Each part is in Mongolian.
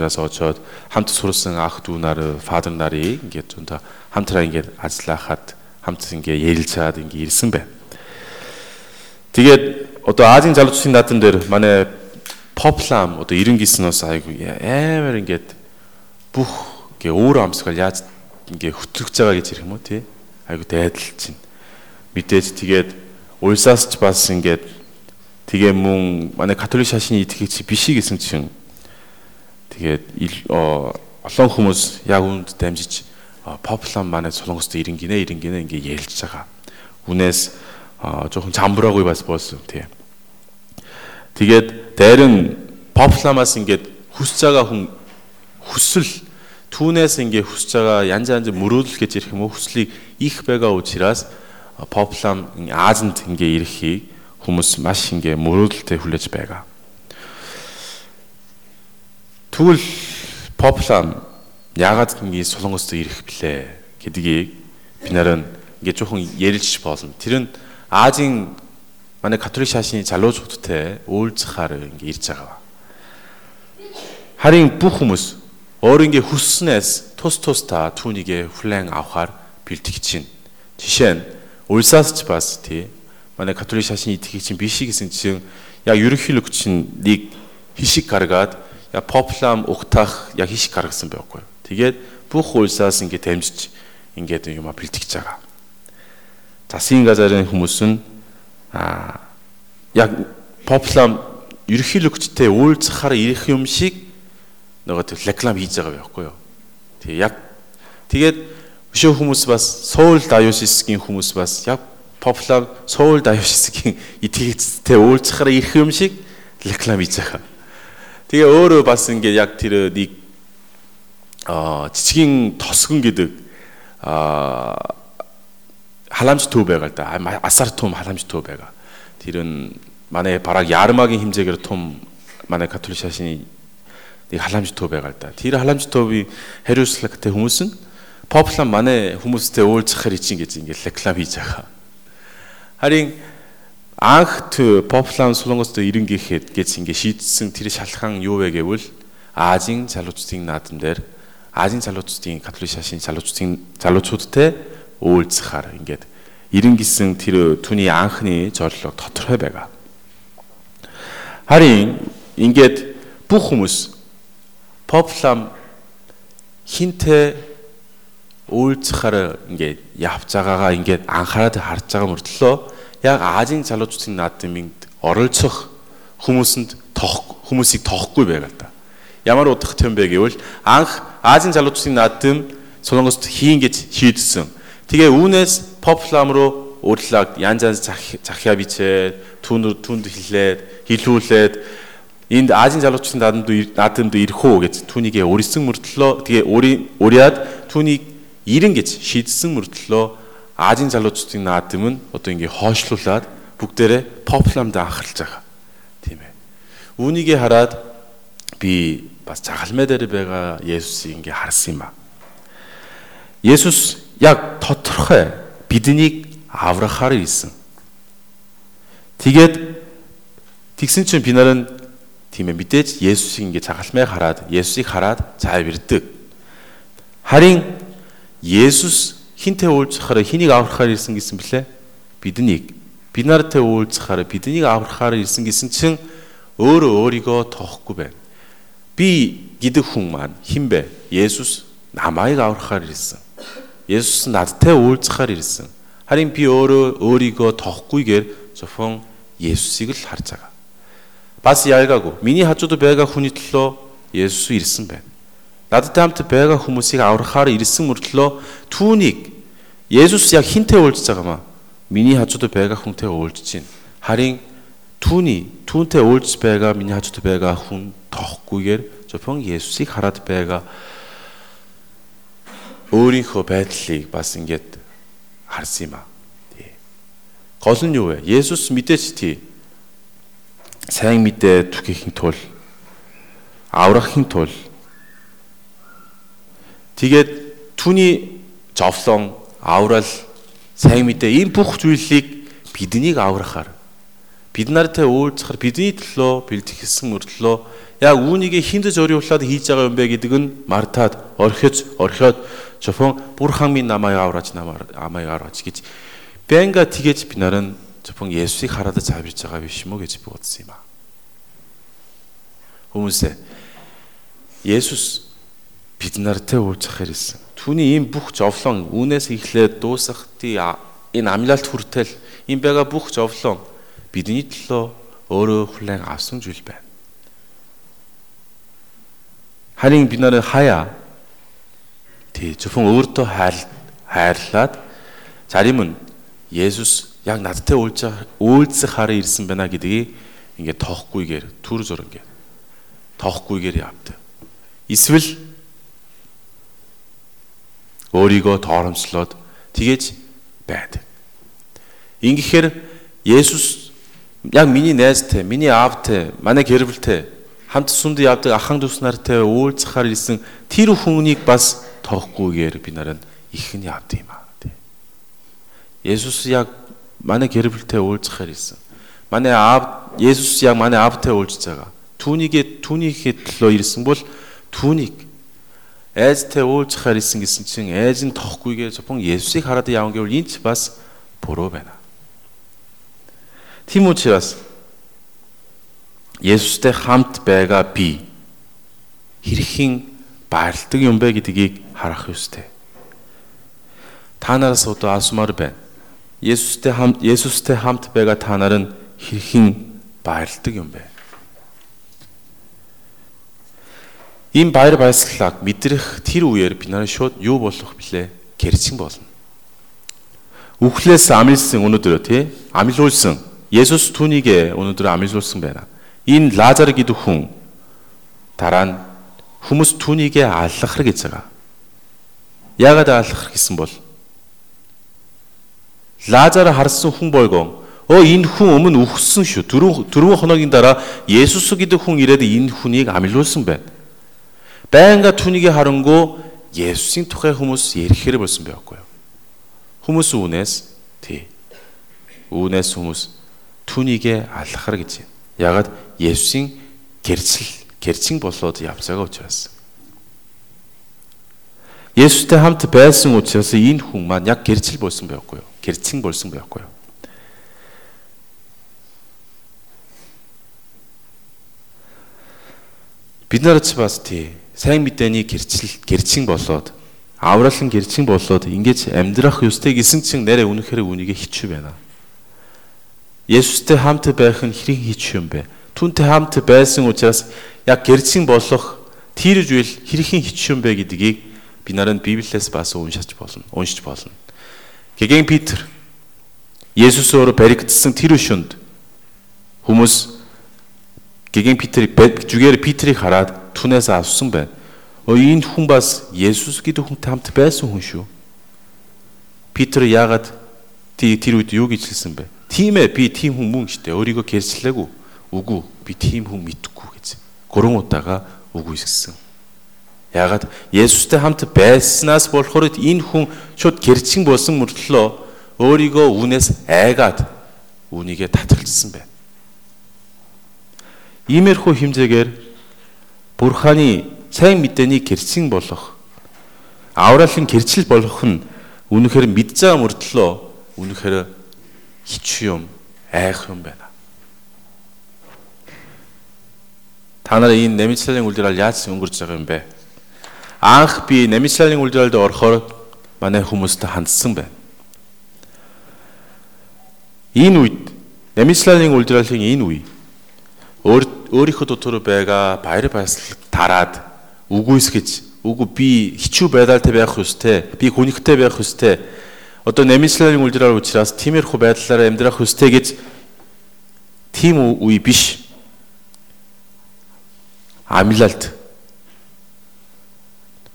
учраас очоод хамт сурсан ах дүү нар, фадер нарыг ингээд 좀더 хамтраа ингээд ажиллахад хамт ингээд ярилцаад ингээд ирсэн байна. Тэгээд одоо Азийн залуучуудын наадам дээр манай поплам одоо 90 гиснээс айгу амар ингээд бүх ингээ өөр амсгал яаж ингээ хөтлөгж байгаа гэж ярих юм уу тий айгу дайдалж чинь мэдээж тэгээд улсаас ч бас ингээд тэгээ мөн манай католик шашны итгэгч биш гэсэн чинь тэгээд олон хүмүүс яг үүнд дамжиж поплам манай солонгост ирэнгинэ ирэнгинэ ингээ ярилж байгаа. Үнээс жоохон чамбраагүй бас болсон тий. Тэгээд дайрын попламаас ингээд хүсэж байгаа хүн хүсэл түүнээс ингээ хүсэж байгаа янз янз мөрөөдөл гэж ярих юм уу хүслийг их байгаа учраас поплам Азинд ингээ ирэхийг хүмүүс маш ингээ мөрөөдөлтэй хүлээж байгаа. Тэгвэл поплам яагаад ингээ солонгост ирэх блэ гэдгийг би нараа ингээ жоохон ярилж болно. Тэр нь Азийн манай католик шашны залуучуудтай уулзахаар ингээ ирж байгаа. Харин бүх хүмүүс өөр ингээ хүсснээс тус тусдаа түүнийгэ хүлээн авахар бэлтгэж чинь. Жишээ нь улсаас ч бас тий манай католик шашны итгэгч биш гэсэн чинь яг ерөнхийлөгч чинь нэг хишиг гаргаад яг поплам угтах яг хишиг гаргасан байхгүй. Тэгээд бүх улсаас ингээд дамжиж ингээд юм бэлтгэж байгаа. Засгийн газарын хүмүүс нь аа яг поплам ерөнхийлөгчтэй уулзахаар ирэх юм шиг нөгөө реклам хийж байгаа байхгүй юу. Тэг яг тэгээд Өшөө хүмүүс бас Соул Дайошисгийн хүмүүс бас яг популяр Соул Дайошисгийн итгэгчтэй уулзахаар ирэх юм шиг реклам хийж байгаа. Тэгээ өөрөө бас ингээд яг тэр нэг а жижигэн тосгон гэдэг а халамж төв байгаа л да. Асар том халамж төв байгаа. Тэр нь манай бараг ярмагийн хэмжээгээр том манай католик шашны нэг халамж төв байгаа л да. Тэр халамж төвийн хариуцлагатай хүмүүс нь поплан манай хүмүүстэй уулзахаар чинь гэж ингээд реклам хийж байгаа. Харин анх поплан солонгост ирэнгээхэд гэж ингээд шийдсэн тэр шалхан юу вэ гэвэл Азийн залуучдын наадам дээр Азийн залуучдын католик шашин залуучдын залуучуудтай уулзахаар ингээд ирэнгэсэн тэр түүний анхны зорилго тодорхой байгаа. Харин ингээд бүх хүмүүс поплам хинтээ үйлцэхээр ингээд явж байгаагаа ингээд анхаарал харж байгаа мөртлөө яг Азийн залуучуудын наадмынд оролцох хүмүүсэнд тох хүмүүсийг тоохгүй байгаа та. Ямар удах юм бэ гэвэл анх Азийн залуучуудын наадам Солонгост хийн гэж шийдсэн. Тэгээ үүнээс поплам руу урьдлаад янз янз захиа бичээд түүнэр түнд хилээд хилүүлээд энд Азийн залуучуудын наадамд наадамд ирэх үү гэж түүнийгээ урьсан мөртлөө тэгээ уриад түүнийг ирэн гэж шийдсэн мөртлөө Азийн залуучдын наадам нь одоо ингээ хоошлуулад бүгдээрээ попламд анхарлаж байгаа. Тийм ээ. Үүнийгээ хараад би бас цагалмай дээр байгаа Есүсийг ингээ харсан юм а. Есүс яг тодорхой биднийг аврахаар ирсэн. Тэгээд тэгсэн чинь би нараа тийм ээ мэдээж Есүсийг ингээ цагалмай хараад Есүсийг хараад цаа бирдэг. Харин Есүс хинтээ уулзахаар хэнийг аврахаар ирсэн гэсэн блэ? Биднийг. Би нартай уулзахаар биднийг аврахаар ирсэн гэсэн чинь өөрөө өөрийгөө тоохгүй байна. Би гэдэг хүн маань хэн бэ? Есүс намайг аврахаар ирсэн. Есүс надтай уулзахаар ирсэн. Харин би өөрөө өөрийгөө тоххгүйгээр зөвхөн Есүсийг л харж байгаа. Бас ялгаагүй. Миний хажууд байгаа хүний төлөө Есүс ирсэн байна. Надтай хамт байгаа хүмүүсийг аврахаар ирсэн мөртлөө түүнийг Есүс яг хинтээ уулзж байгаа маа. Миний хажууд байгаа хүнтэй уулзж байна. Харин түүний түүнтэй уулзж байгаа миний хажууд байгаа хүн тоххгүйгээр зөвхөн Есүсийг хараад байгаа өөрийнхөө байдлыг бас ингээд харсан юм аа. Гол нь юу вэ? Есүс мэдээч тий. Сайн мэдээ түгээхин тул аврахын тул Тэгээд түүний зовлон, аврал, сайн мэдээ энэ бүх зүйлийг биднийг аврахаар бид нартай уулзахаар бидний төлөө бэлтгэсэн мөртлөө яг үүнийг хинтэж өрөвлөөд хийж байгаа юм бэ гэдэг нь мартаад орхиж орхиод Жапон бурхан минь намайг авраач намайг авраач гэж Бенга тэгэж би нарын Жапон Есүсийг хараад цаавж байгаа биш мө гэж бодсон юм аа. Хүмүүсээ Есүс бид нартай уулзах хэрэгсэн. Түүний ийм бүх зовлон үүнээс эхлээд дуусах тий энэ амлалт хүртэл ийм байгаа бүх зовлон бидний төлөө өөрөө хүлээн авсан зүйл байна. Харин бид нарыг хаяа тий зөвхөн өөртөө хайр хайрлаад зарим нь Есүс яг надтай уулзах уулзах хараа ирсэн байна гэдгийг ингээд тоохгүйгээр түр зураг ингээд тоохгүйгээр явдаг. Эсвэл өөрийгөө торомслоод тэгэж байдаг. Ингэхээр Есүс яг миний найзтай, миний аавтай, манай гэр бүлтэй хамт сүнд явдаг ахын дүүс нартай уулзахаар ирсэн тэр хүнийг бас тоохгүйгээр би нараа их нь явд юм аа. Есүс яг манай гэр бүлтэй уулзахаар ирсэн. Манай аав Есүс яг манай аавтай уулзж байгаа. Түүнийгээ түүнийхээ төлөө ирсэн бол түүнийг айзтай уулзахаар ирсэн гэсэн чинь айз нь тоохгүйгээр зөвхөн Есүсийг хараад явна гэвэл энэ ч бас буруу байна. Тийм учраас Есүстэй хамт байгаа би хэрхэн баярлдаг юм бэ гэдгийг харах ёстой. Та нараас одоо асуумаар байна. Есүстэй хамт Есүстэй хамт байгаа та нар нь хэрхэн баярлдаг юм бэ? Ийм баяр баясгалыг мэдрэх тэр үеэр би нарыг шууд юу болох блэ? Гэрчин болно. Үхлээс амилсан өнөөдрөө тий? Амилуулсан. Есүс түүнийг өнөөдөр амилуулсан байна. Энэ Лазар гэдэг хүн дараа нь хүмүүс түүнийг аллахар гэж байгаа. Яагаад аллахар гэсэн бол Лазар харсан хүн бойгоо өө энэ хүн өмнө үхсэн шүү. Дөрвөн дөрвөн хоногийн дараа Есүс гэдэг хүн ирээд энэ хүнийг амилуулсан байна 뺑가 투니게 하는 거 예수님 토해 후무스 예르히를 벌써 배웠고요. 후무스 우네스 디 우네스 후무스 투니게 알라카르겠지. 야가 예수님 게르칠 게르칭 벌써도 얍사가 어쩌였어. 예수 때 함트 배승 오치라서 인훅만 약 게르칠 벌써 배웠고요. 게르칭 벌써 배웠고요. 비나르츠 바스티 сайн мэдээний гэрчил гэрчин болоод авралын гэрчин болоод ингэж амьдрах ёстой гэсэн чинь нэрэ үнэхээр үнийг хичүү байна. Есүстэй хамт байх нь хэрэг хийч юм бэ? Түүнтэй хамт байсан учраас яг гэрцэн болох тэр зүйл хэрхэн хийч юм бэ гэдгийг би наранд Библиэс бас уншиж болно. Уншиж болно. Гэгэн Питер Есүс өөрөө баригдсан тэр өшөнд хүмүүс гэгэн Питер жүгээр Питерийг хараад түнээс авсан байна. Өө энэ хүн бас Есүс гэдэг хүнтэй хамт байсан хүн шүү. Питер яагаад тэр үед юу гэж хэлсэн бэ? Тийм ээ би тийм хүн мөн штэ өөрийгөө гэрчлээгүй. Үгүй би тийм хүн мэдхгүй гэж. Гурван удаага үгүй гэсэн. Ягаад Есүстэй хамт байснаас болохоор энэ хүн шууд гэрчин болсон мөртлөө өөрийгөө үнээс айгаад үнийгээ татгалцсан байна. Иймэрхүү хэмжээгээр Бурханы сайн мэдээний гэрчин болох авралын гэрчил болох нь үнэхээр мэдзаа мөртлөө үнэхээр хичүүм айх юм байна. Та нар энэ Немицлалийн үлдэрэл яаж өнгөрч байгаа юм бэ? Анх би Немицлалийн үлдэрэлд орохоор манай хүмүүстэй хандсан байна. Энэ үед Немицлалийн үлдрэлийн энэ үе өөр өөрийнхөө дотор байгаа баяр баясгал тараад үгүйсгэж үгүй би хичүү байдалтай байх ёстой. Би хүнэгтэй байх ёстой одоо намислалын үлдрээр учраас тиймэрхүү байдлаараа амьдрах хүстэй гэж тийм үе биш. Амлалт.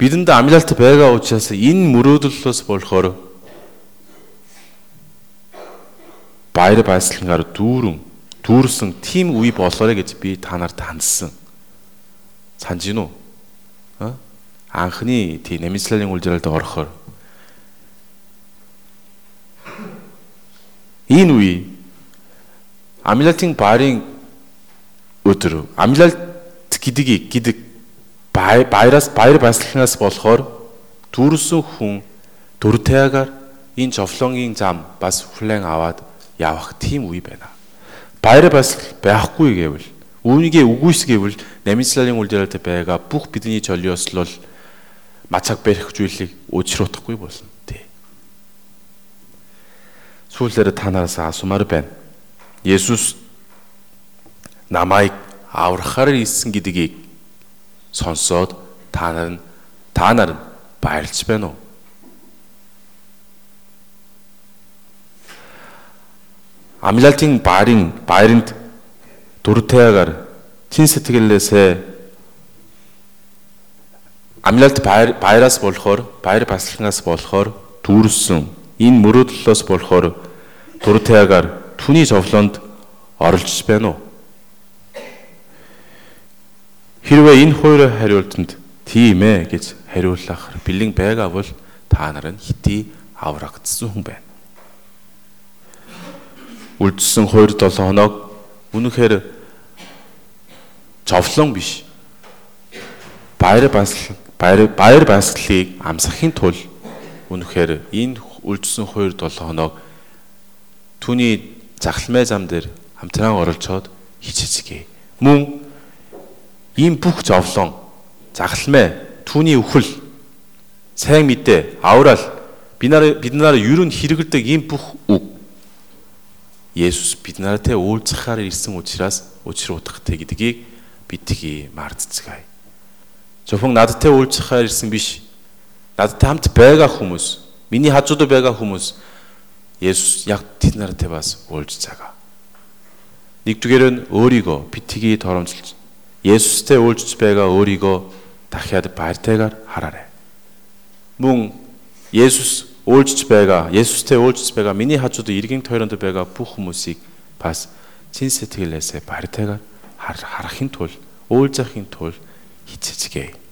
Бидэнд амлалт байгаа учраас энэ мөрөөдлөөс болохоор баяр баясгалангаар дүүрэн дүүрсэн тийм үе болоорой гэж би та нарт хандсан. Санж гин үү? Анхны тийм намислалын үлдрэлд орохоор Энэ үе Амилалтын баарын өдөр амилалт гэдгийг гэдэг баяраас баяр баясгалнаас болохоор дүүрсэн хүн дөртаягаар энэ жовлонгийн зам бас хүлээн аваад явах тийм үе байна. Баяр баясгал байхгүй гэвэл үүнийгээ үгүйсгэвэл наминцлалын үлдээрэлтэй байгаа бүх бидний жолиослол мацаг барих зүйлийг өчрөхгүй болно. Тэ. Сүүлээр та нараас асуумаар байна. Есүс намайг аврахаар ирсэн гэдгийг сонсоод та нар нь та нар нь баярлж байна уу? Амлалтын баарын баяранд дөрвтэйгээр чин сэтгэлээсээ амлалт баяр баяраас болохоор баяр баслагнаас болохоор дүүрсэн энэ мөрөөдлөөс болохоор дөрвтэйгээр түүний зовлонд оролцож байна уу? Хэрвээ энэ хоёр хариултанд тийм ээ гэж хариулах бэлэн байгаа бол та нар нь хити аврагдсан хүн байна. Үлдсэн 2 7 хоног үнэхээр зовлон биш. Баяр басл баяр баяр баслыг амсахын тулд үнэхээр энэ үлдсэн 2 7 хоног түүний захалмай зам дээр хамтран оролцоод хичээцгээе. Мөн ийм бүх зовлон захалмай түүний үхэл сайн мэдээ аврал бид нар бид нараа ерөн хэрэгэлдэг ийм бүх үг Есүс бид нартай уулзахаар ирсэн учраас учир утгатай гэдгийг битгий мартцгаая. Зөвхөн надтай уулзахаар ирсэн биш. Надтай хамт байгаа хүмүүс, миний хажууд байгаа хүмүүс Есүс яг тэд нартай бас уулзцаага. Нэгдүгээр нь өөрийгөө битгий торомжилж Есүстэй уулзж байгаа өөрийгөө дахиад баяртайгаар хараарай. Мөн Есүс уулзж байгаа, Есүстэй уулзж байгаа миний хажууд иргэн тойронд байгаа бүх хүмүүсийг бас чин сэтгэлээсээ баяртайгаар харахын тулд, уулзахын тулд хичээцгээе.